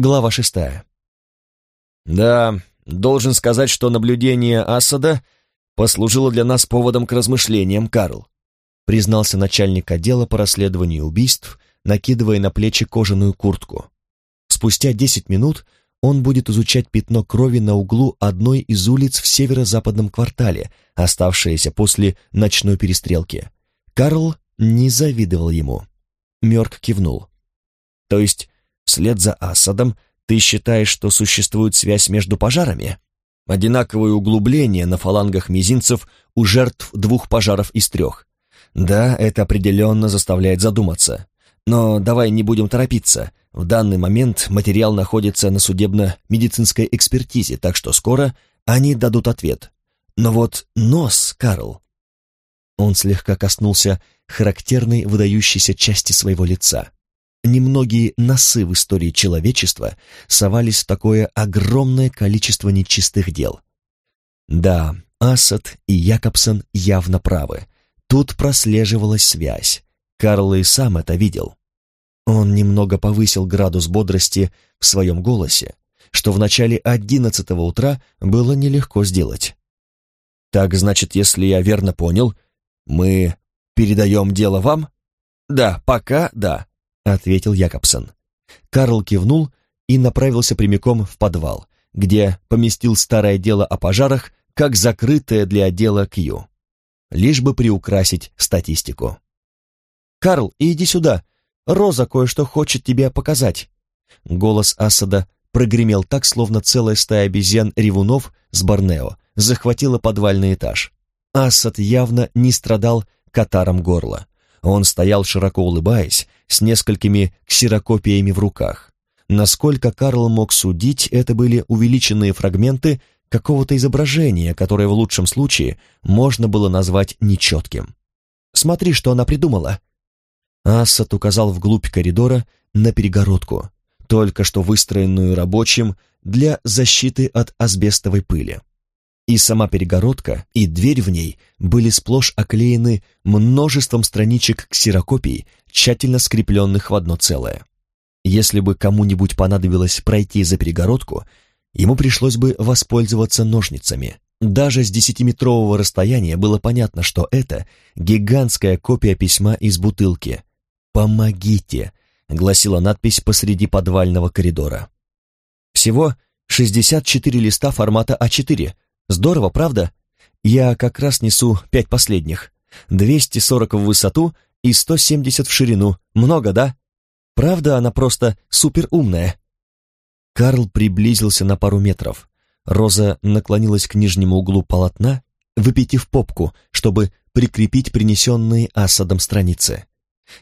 Глава шестая. Да, должен сказать, что наблюдение Асада послужило для нас поводом к размышлениям, Карл, признался начальник отдела по расследованию убийств, накидывая на плечи кожаную куртку. Спустя десять минут он будет изучать пятно крови на углу одной из улиц в северо-западном квартале, оставшееся после ночной перестрелки. Карл не завидовал ему. Мёрк кивнул. То есть, вслед за Асадом ты считаешь, что существует связь между пожарами? Одинаковые углубления на фалангах мизинцев у жертв двух пожаров из трех. Да, это определенно заставляет задуматься. Но давай не будем торопиться. В данный момент материал находится на судебно-медицинской экспертизе, так что скоро они дадут ответ. Но вот нос, Карл... Он слегка коснулся характерной выдающейся части своего лица. Немногие носы в истории человечества совались в такое огромное количество нечистых дел. Да, Асад и Якобсон явно правы. Тут прослеживалась связь. Карл и сам это видел. Он немного повысил градус бодрости в своем голосе, что в начале одиннадцатого утра было нелегко сделать. «Так, значит, если я верно понял, мы передаем дело вам?» «Да, пока да», — ответил Якобсон. Карл кивнул и направился прямиком в подвал, где поместил старое дело о пожарах как закрытое для отдела Кью, лишь бы приукрасить статистику. «Карл, иди сюда, Роза кое-что хочет тебе показать». Голос Асада прогремел так, словно целая стая обезьян-ревунов с Борнео захватила подвальный этаж. Асад явно не страдал катаром горла. Он стоял, широко улыбаясь, с несколькими ксерокопиями в руках. Насколько Карл мог судить, это были увеличенные фрагменты какого-то изображения, которое в лучшем случае можно было назвать нечетким. «Смотри, что она придумала!» Ассад указал вглубь коридора на перегородку, только что выстроенную рабочим для защиты от асбестовой пыли. И сама перегородка, и дверь в ней были сплошь оклеены множеством страничек ксерокопий, тщательно скрепленных в одно целое. Если бы кому-нибудь понадобилось пройти за перегородку, ему пришлось бы воспользоваться ножницами. Даже с десятиметрового расстояния было понятно, что это гигантская копия письма из бутылки, «Помогите!» — гласила надпись посреди подвального коридора. Всего 64 листа формата А4. Здорово, правда? Я как раз несу пять последних. 240 в высоту и 170 в ширину. Много, да? Правда, она просто суперумная. Карл приблизился на пару метров. Роза наклонилась к нижнему углу полотна, выпитив попку, чтобы прикрепить принесенные Асадом страницы.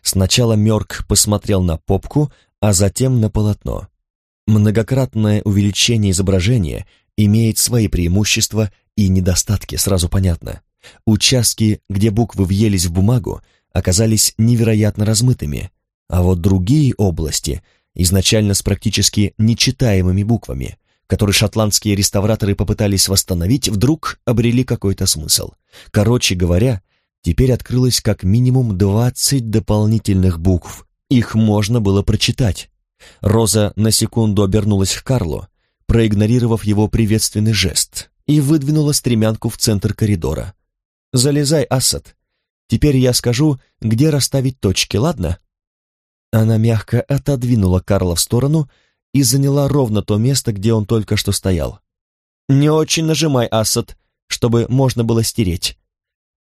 Сначала Мёрк посмотрел на попку, а затем на полотно. Многократное увеличение изображения имеет свои преимущества и недостатки, сразу понятно. Участки, где буквы въелись в бумагу, оказались невероятно размытыми, а вот другие области, изначально с практически нечитаемыми буквами, которые шотландские реставраторы попытались восстановить, вдруг обрели какой-то смысл. Короче говоря, Теперь открылось как минимум двадцать дополнительных букв. Их можно было прочитать. Роза на секунду обернулась к Карлу, проигнорировав его приветственный жест, и выдвинула стремянку в центр коридора. «Залезай, Асад. Теперь я скажу, где расставить точки, ладно?» Она мягко отодвинула Карла в сторону и заняла ровно то место, где он только что стоял. «Не очень нажимай, Асад, чтобы можно было стереть.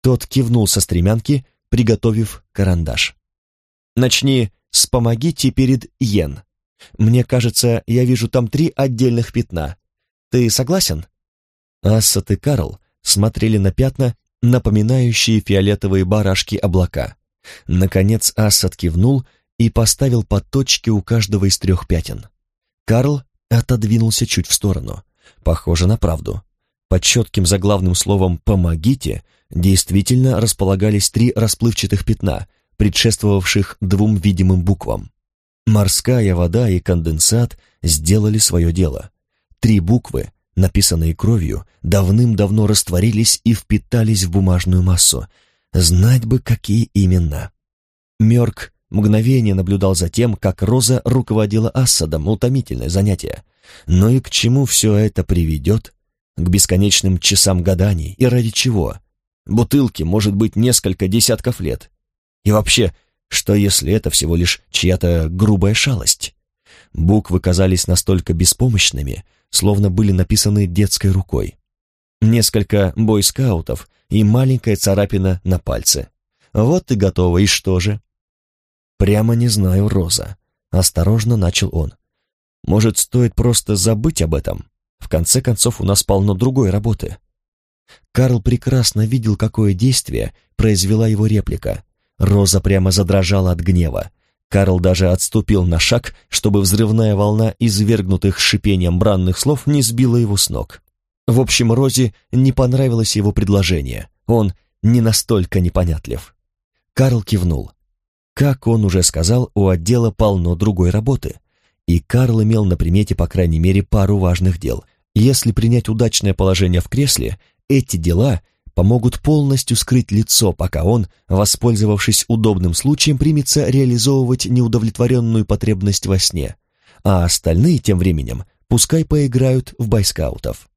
Тот кивнул со стремянки, приготовив карандаш. «Начни с «помогите» перед «йен». Мне кажется, я вижу там три отдельных пятна. Ты согласен?» Ассат и Карл смотрели на пятна, напоминающие фиолетовые барашки облака. Наконец Ассад кивнул и поставил по точке у каждого из трех пятен. Карл отодвинулся чуть в сторону. Похоже на правду. Под четким заглавным словом «помогите» действительно располагались три расплывчатых пятна, предшествовавших двум видимым буквам. Морская вода и конденсат сделали свое дело. Три буквы, написанные кровью, давным-давно растворились и впитались в бумажную массу. Знать бы, какие именно. Мёрк мгновение наблюдал за тем, как Роза руководила Ассадом, утомительное занятие. Но и к чему все это приведет? К бесконечным часам гаданий. И ради чего? Бутылки может быть несколько десятков лет. И вообще, что если это всего лишь чья-то грубая шалость? Буквы казались настолько беспомощными, словно были написаны детской рукой. Несколько бойскаутов и маленькая царапина на пальце. Вот и готово, и что же? Прямо не знаю, Роза. Осторожно начал он. Может, стоит просто забыть об этом? В конце концов, у нас полно другой работы. Карл прекрасно видел, какое действие произвела его реплика. Роза прямо задрожала от гнева. Карл даже отступил на шаг, чтобы взрывная волна извергнутых шипением бранных слов не сбила его с ног. В общем, Розе не понравилось его предложение. Он не настолько непонятлив. Карл кивнул. Как он уже сказал, у отдела полно другой работы. И Карл имел на примете, по крайней мере, пару важных дел. Если принять удачное положение в кресле, эти дела помогут полностью скрыть лицо, пока он, воспользовавшись удобным случаем, примется реализовывать неудовлетворенную потребность во сне, а остальные тем временем пускай поиграют в байскаутов.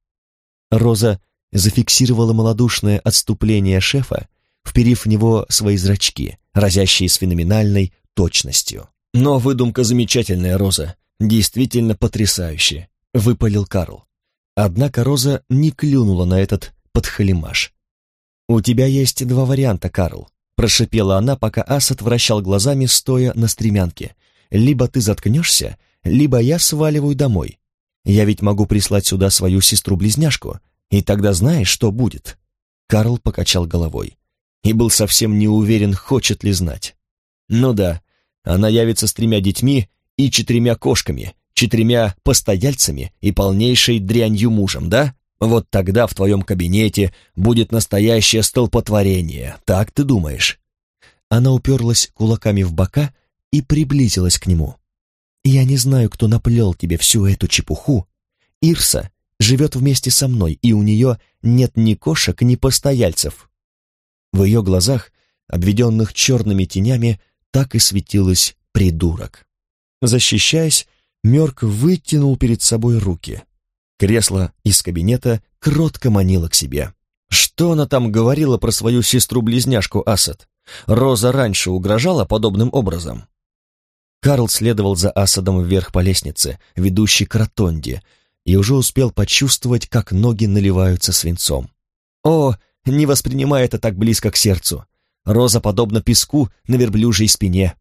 Роза зафиксировала малодушное отступление шефа, вперив в него свои зрачки, разящие с феноменальной точностью. «Но выдумка замечательная, Роза, действительно потрясающая», — выпалил Карл. Однако Роза не клюнула на этот подхалимаш. «У тебя есть два варианта, Карл», — прошипела она, пока Асад вращал глазами, стоя на стремянке. «Либо ты заткнешься, либо я сваливаю домой. Я ведь могу прислать сюда свою сестру-близняшку, и тогда знаешь, что будет?» Карл покачал головой и был совсем не уверен, хочет ли знать. «Ну да, она явится с тремя детьми и четырьмя кошками, четырьмя постояльцами и полнейшей дрянью мужем, да? Вот тогда в твоем кабинете будет настоящее столпотворение, так ты думаешь?» Она уперлась кулаками в бока и приблизилась к нему. Я не знаю, кто наплел тебе всю эту чепуху. Ирса живет вместе со мной, и у нее нет ни кошек, ни постояльцев». В ее глазах, обведенных черными тенями, так и светилась придурок. Защищаясь, Мёрк вытянул перед собой руки. Кресло из кабинета кротко манило к себе. Что она там говорила про свою сестру-близняшку Асад? Роза раньше угрожала подобным образом? Карл следовал за Асадом вверх по лестнице, ведущей к ротонде, и уже успел почувствовать, как ноги наливаются свинцом. О, не воспринимай это так близко к сердцу. Роза подобна песку на верблюжьей спине.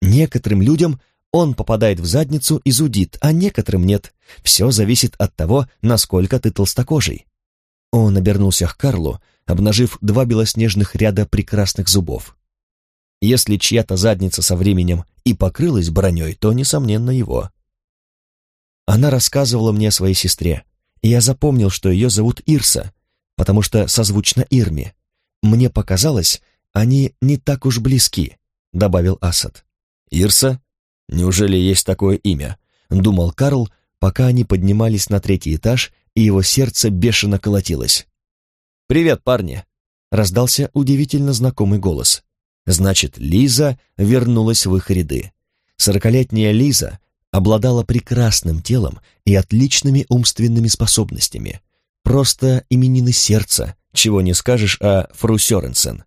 Некоторым людям он попадает в задницу и зудит, а некоторым нет. Все зависит от того, насколько ты толстокожий. Он обернулся к Карлу, обнажив два белоснежных ряда прекрасных зубов. Если чья-то задница со временем и покрылась броней, то, несомненно, его. Она рассказывала мне о своей сестре, и я запомнил, что ее зовут Ирса, потому что созвучно Ирме. Мне показалось, они не так уж близки, добавил Асад. Ирса? Неужели есть такое имя? Думал Карл, пока они поднимались на третий этаж, и его сердце бешено колотилось. «Привет, парни!» — раздался удивительно знакомый голос. Значит, Лиза вернулась в их ряды. Сорокалетняя Лиза обладала прекрасным телом и отличными умственными способностями. Просто именины сердца, чего не скажешь о Фру Сёренсен.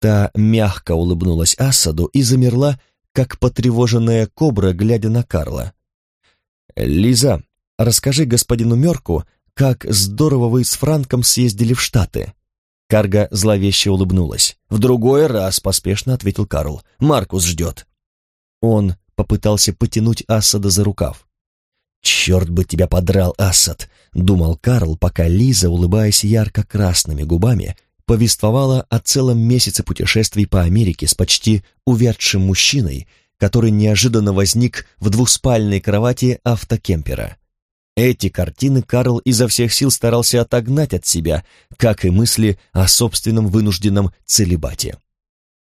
Та мягко улыбнулась Асаду и замерла, как потревоженная кобра, глядя на Карла. «Лиза, расскажи господину Мёрку, как здорово вы с Франком съездили в Штаты», Карга зловеще улыбнулась. «В другой раз», — поспешно ответил Карл. «Маркус ждет». Он попытался потянуть Асада за рукав. «Черт бы тебя подрал, Асад!» — думал Карл, пока Лиза, улыбаясь ярко-красными губами, повествовала о целом месяце путешествий по Америке с почти увядшим мужчиной, который неожиданно возник в двуспальной кровати автокемпера. Эти картины Карл изо всех сил старался отогнать от себя, как и мысли о собственном вынужденном целебате.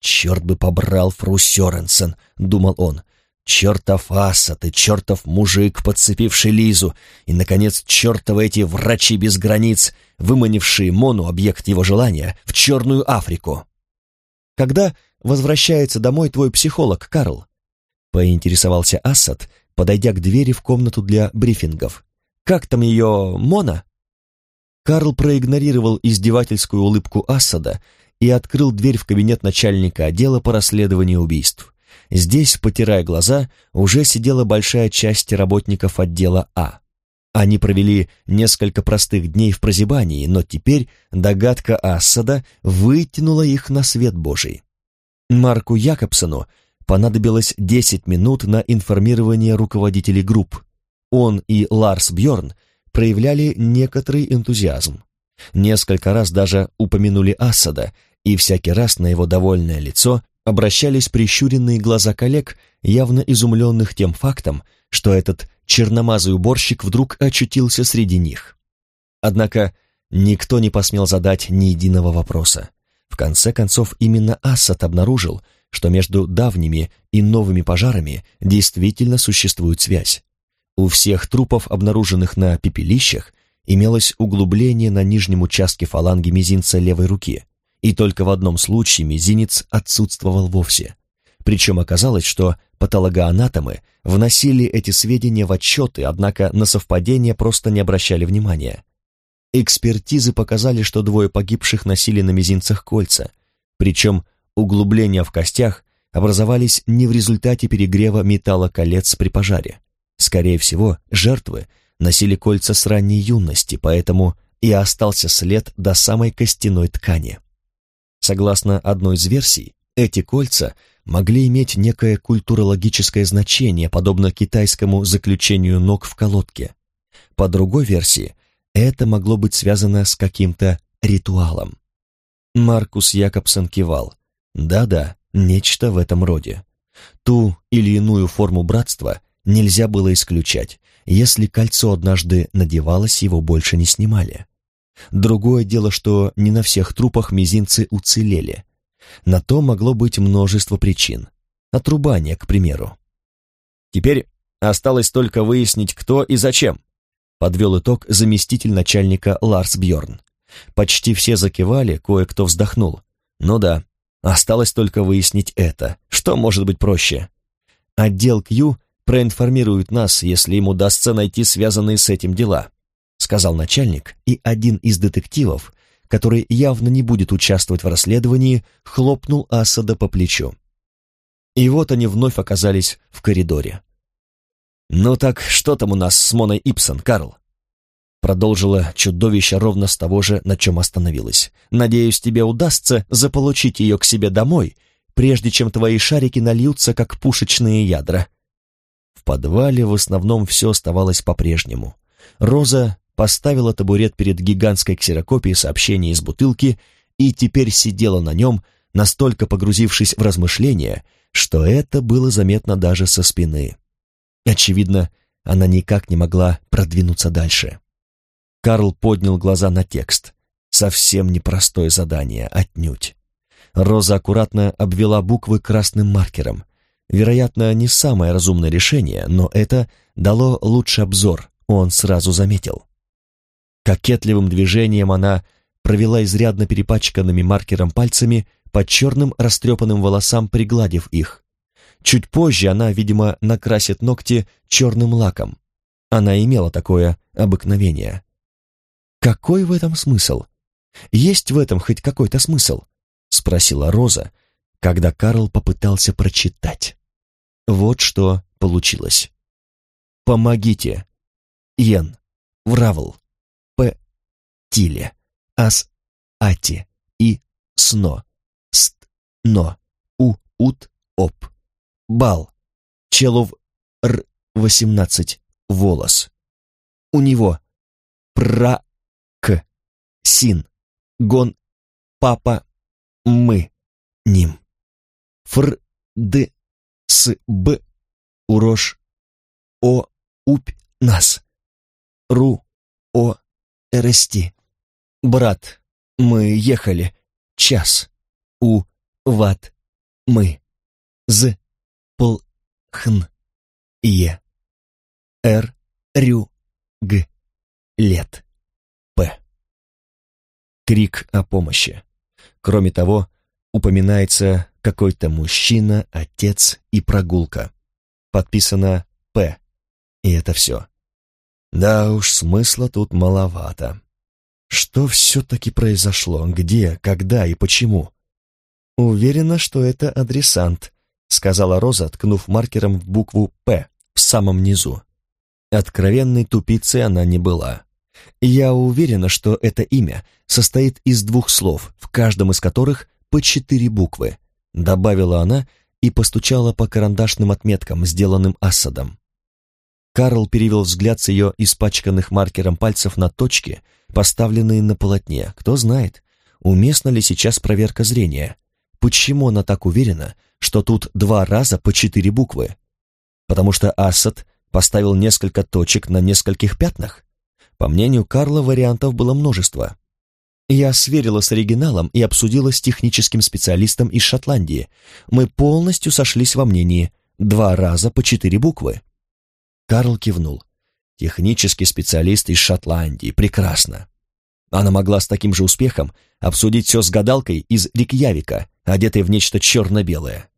«Черт бы побрал Фру Сёренсен», — думал он, — «чертов аса ты, чертов мужик, подцепивший Лизу, и, наконец, чертовы эти врачи без границ, выманившие Мону, объект его желания, в Черную Африку». Когда возвращается домой твой психолог, Карл?» Поинтересовался Ассад, подойдя к двери в комнату для брифингов. «Как там ее Мона?» Карл проигнорировал издевательскую улыбку Ассада и открыл дверь в кабинет начальника отдела по расследованию убийств. Здесь, потирая глаза, уже сидела большая часть работников отдела А. Они провели несколько простых дней в прозябании, но теперь догадка Ассада вытянула их на свет Божий. Марку Якобсону понадобилось 10 минут на информирование руководителей групп. Он и Ларс Бьорн проявляли некоторый энтузиазм. Несколько раз даже упомянули Асада, и всякий раз на его довольное лицо обращались прищуренные глаза коллег, явно изумленных тем фактом, что этот черномазый уборщик вдруг очутился среди них. Однако никто не посмел задать ни единого вопроса. В конце концов, именно Асад обнаружил, что между давними и новыми пожарами действительно существует связь. У всех трупов, обнаруженных на пепелищах, имелось углубление на нижнем участке фаланги мизинца левой руки, и только в одном случае мизинец отсутствовал вовсе. Причем оказалось, что патологоанатомы вносили эти сведения в отчеты, однако на совпадение просто не обращали внимания. Экспертизы показали, что двое погибших носили на мизинцах кольца, причем углубления в костях образовались не в результате перегрева металла колец при пожаре. Скорее всего, жертвы носили кольца с ранней юности, поэтому и остался след до самой костяной ткани. Согласно одной из версий, эти кольца могли иметь некое культурологическое значение, подобно китайскому заключению ног в колодке. По другой версии, это могло быть связано с каким-то ритуалом. Маркус Якобсон кивал. Да-да, нечто в этом роде. Ту или иную форму братства нельзя было исключать. Если кольцо однажды надевалось, его больше не снимали. Другое дело, что не на всех трупах мизинцы уцелели. На то могло быть множество причин. Отрубание, к примеру. Теперь осталось только выяснить, кто и зачем, подвел итог заместитель начальника Ларс Бьорн. Почти все закивали, кое-кто вздохнул. Ну да, осталось только выяснить это. Что может быть проще? Отдел Кью проинформирует нас, если им удастся найти связанные с этим дела, сказал начальник, и один из детективов, который явно не будет участвовать в расследовании, хлопнул Асада по плечу. И вот они вновь оказались в коридоре. «Ну так что там у нас с Моной Ипсон, Карл?» Продолжила чудовище ровно с того же, на чем остановилась. «Надеюсь, тебе удастся заполучить ее к себе домой, прежде чем твои шарики нальются, как пушечные ядра». В подвале в основном все оставалось по-прежнему. Роза поставила табурет перед гигантской ксерокопией сообщения из бутылки и теперь сидела на нем, настолько погрузившись в размышления, что это было заметно даже со спины. Очевидно, она никак не могла продвинуться дальше. Карл поднял глаза на текст. Совсем непростое задание, отнюдь. Роза аккуратно обвела буквы красным маркером. Вероятно, не самое разумное решение, но это дало лучший обзор, он сразу заметил. Кокетливым движением она провела изрядно перепачканными маркером пальцами по черным растрепанным волосам, пригладив их. Чуть позже она, видимо, накрасит ногти черным лаком. Она имела такое обыкновение. «Какой в этом смысл? Есть в этом хоть какой-то смысл?» — спросила Роза, когда Карл попытался прочитать. Вот что получилось. «Помогите. Йен. Вравл тиле, ас, ати, и, сно, ст, но, у, ут, оп. Бал, челов, р, восемнадцать, волос. У него, пра, к, син, гон, папа, мы, ним. Фр, д, с, б, урож, о, упь, нас. Ру, о, рсти. Брат, мы ехали. Час. У. Ват. Мы. З. Пл. Хн. Е. Р. Рю. Г. Лет. П. Крик о помощи. Кроме того, упоминается какой-то мужчина, отец и прогулка. Подписано «П». И это все. Да уж, смысла тут маловато. Что все-таки произошло? Где, когда и почему? Уверена, что это адресант, сказала Роза, ткнув маркером в букву «П» в самом низу. Откровенной тупицей она не была. Я уверена, что это имя состоит из двух слов, в каждом из которых по четыре буквы, добавила она и постучала по карандашным отметкам, сделанным Асадом. Карл перевел взгляд с ее испачканных маркером пальцев на точки, поставленные на полотне. Кто знает, уместна ли сейчас проверка зрения. Почему она так уверена, что тут два раза по четыре буквы? Потому что Асад поставил несколько точек на нескольких пятнах? По мнению Карла, вариантов было множество. Я сверила с оригиналом и обсудила с техническим специалистом из Шотландии. Мы полностью сошлись во мнении. Два раза по четыре буквы. Карл кивнул. Технический специалист из Шотландии. Прекрасно. Она могла с таким же успехом обсудить все с гадалкой из Рикьявика, одетой в нечто черно-белое.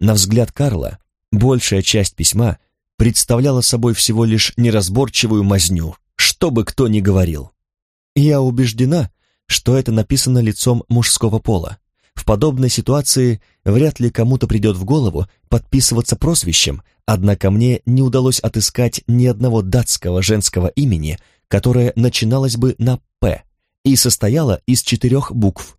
На взгляд Карла, большая часть письма представляла собой всего лишь неразборчивую мазню, что бы кто ни говорил. Я убеждена, что это написано лицом мужского пола. В подобной ситуации вряд ли кому-то придет в голову подписываться прозвищем, однако мне не удалось отыскать ни одного датского женского имени, которое начиналось бы на «П» и состояло из четырех букв.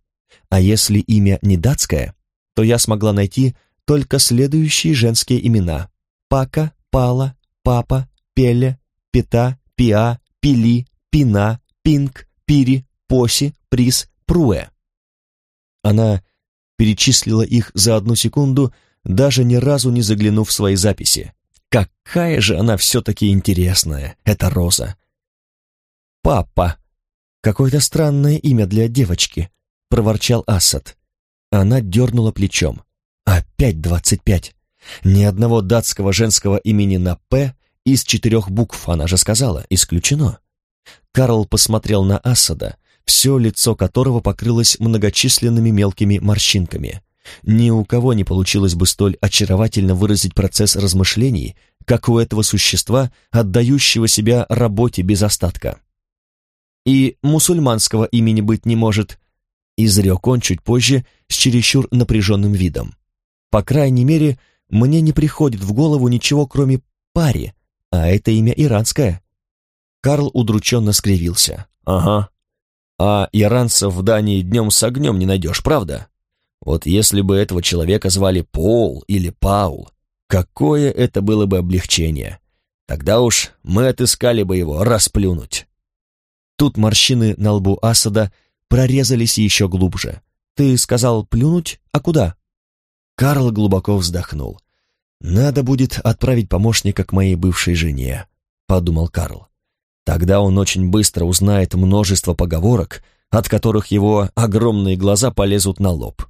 А если имя не датское, то я смогла найти только следующие женские имена Пака, Пала, Папа, Пеле, Пета, Пиа, Пили, Пина, Пинг, Пири, Поси, Прис, Пруэ. Она перечислила их за одну секунду, даже ни разу не заглянув в свои записи. Какая же она все-таки интересная, эта Роза. «Папа. Какое-то странное имя для девочки», — проворчал Асад. Она дернула плечом. «Опять двадцать пять. Ни одного датского женского имени на «П» из четырех букв, она же сказала, исключено». Карл посмотрел на Асада, все лицо которого покрылось многочисленными мелкими морщинками. Ни у кого не получилось бы столь очаровательно выразить процесс размышлений, как у этого существа, отдающего себя работе без остатка. «И мусульманского имени быть не может», — изрек он чуть позже с чересчур напряженным видом. «По крайней мере, мне не приходит в голову ничего, кроме пари, а это имя иранское». Карл удрученно скривился. «Ага, а иранцев в Дании днем с огнем не найдешь, правда? Вот если бы этого человека звали Пол или Паул, какое это было бы облегчение. Тогда уж мы отыскали бы его расплюнуть. Тут морщины на лбу Асада прорезались еще глубже. Ты сказал плюнуть, а куда? Карл глубоко вздохнул. «Надо будет отправить помощника к моей бывшей жене», — подумал Карл. Тогда он очень быстро узнает множество поговорок, от которых его огромные глаза полезут на лоб.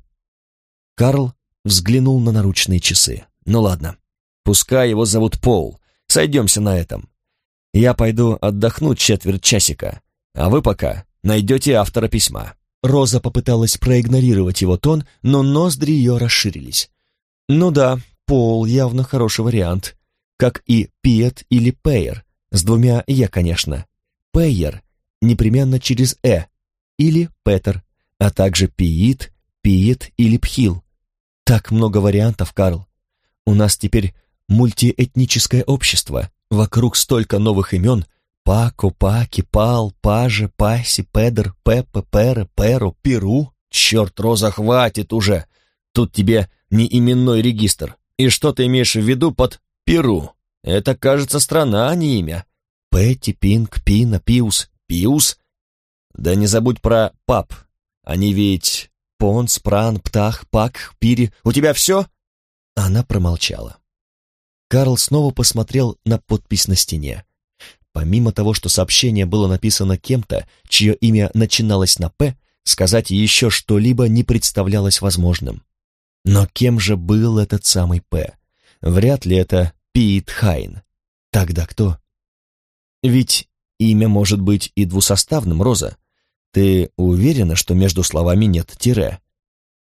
Карл взглянул на наручные часы. «Ну ладно, пускай его зовут Пол, сойдемся на этом. Я пойду отдохну четверть часика, а вы пока найдете автора письма». Роза попыталась проигнорировать его тон, но ноздри ее расширились. «Ну да, Пол явно хороший вариант, как и Пиет или Пейер, с двумя «е», конечно. Пейер непременно через «э» или Петер, а также Пиит, Пиит или Пхил. Так много вариантов, Карл. У нас теперь мультиэтническое общество. Вокруг столько новых имен. Пако, Паки, Пал, Паже, Паси, Педер, Пеппа, Пера, Перу, Перу. Черт, Роза, хватит уже. Тут тебе не именной регистр. И что ты имеешь в виду под Перу? Это, кажется, страна, а не имя. Петти, Пинг, Пина, Пиус, Пиус. Да не забудь про пап. Они ведь Понс, Пран, Птах, Пак, Пири. У тебя все?» Она промолчала. Карл снова посмотрел на подпись на стене. Помимо того, что сообщение было написано кем-то, чье имя начиналось на «П», сказать еще что-либо не представлялось возможным. Но кем же был этот самый П? Вряд ли это Пит Хайн. Тогда кто? Ведь имя может быть и двусоставным, Роза. Ты уверена, что между словами нет тире?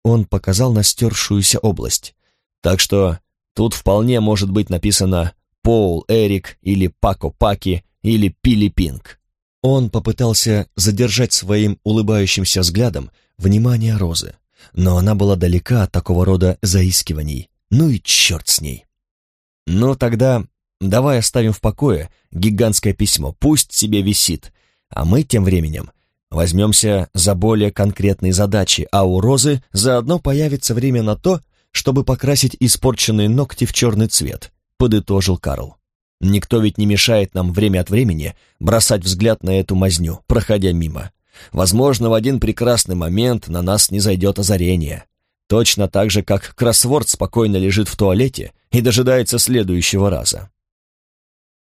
Он показал на стершуюся область. Так что тут вполне может быть написано Пол Эрик или Пако Паки или Пили Пинг. Он попытался задержать своим улыбающимся взглядом внимание Розы, но она была далека от такого рода заискиваний. Ну и черт с ней. Ну тогда давай оставим в покое гигантское письмо, пусть себе висит, а мы тем временем возьмемся за более конкретные задачи, а у Розы заодно появится время на то, чтобы покрасить испорченные ногти в черный цвет, подытожил Карл. Никто ведь не мешает нам время от времени бросать взгляд на эту мазню, проходя мимо. Возможно, в один прекрасный момент на нас не зайдет озарение. Точно так же, как кроссворд спокойно лежит в туалете и дожидается следующего раза.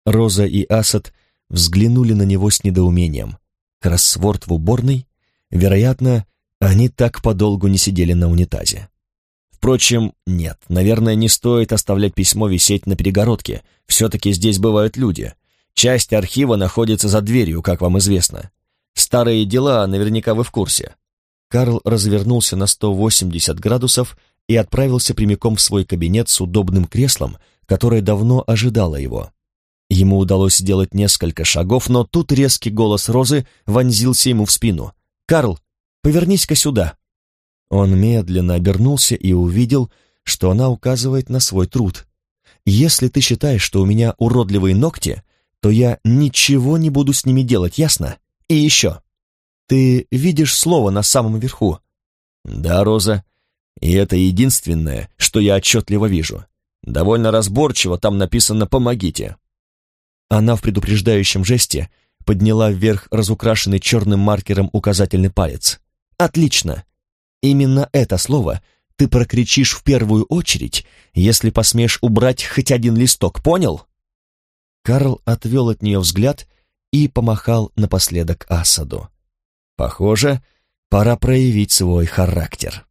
Роза и Асад взглянули на него с недоумением. Кроссворд в уборной? Вероятно, они так подолгу не сидели на унитазе. Впрочем, нет, наверное, не стоит оставлять письмо висеть на перегородке. Все-таки здесь бывают люди. Часть архива находится за дверью, как вам известно. Старые дела, наверняка вы в курсе. Карл развернулся на 180 градусов и отправился прямиком в свой кабинет с удобным креслом, которое давно ожидало его. Ему удалось сделать несколько шагов, но тут резкий голос Розы вонзился ему в спину. «Карл, повернись-ка сюда!» Он медленно обернулся и увидел, что она указывает на свой труд. «Если ты считаешь, что у меня уродливые ногти, то я ничего не буду с ними делать, ясно? И еще. Ты видишь слово на самом верху?» «Да, Роза. И это единственное, что я отчетливо вижу. Довольно разборчиво там написано «помогите». Она в предупреждающем жесте подняла вверх разукрашенный черным маркером указательный палец. «Отлично! Именно это слово ты прокричишь в первую очередь, если посмеешь убрать хоть один листок, понял?» Карл отвел от нее взгляд и помахал напоследок Асаду. «Похоже, пора проявить свой характер».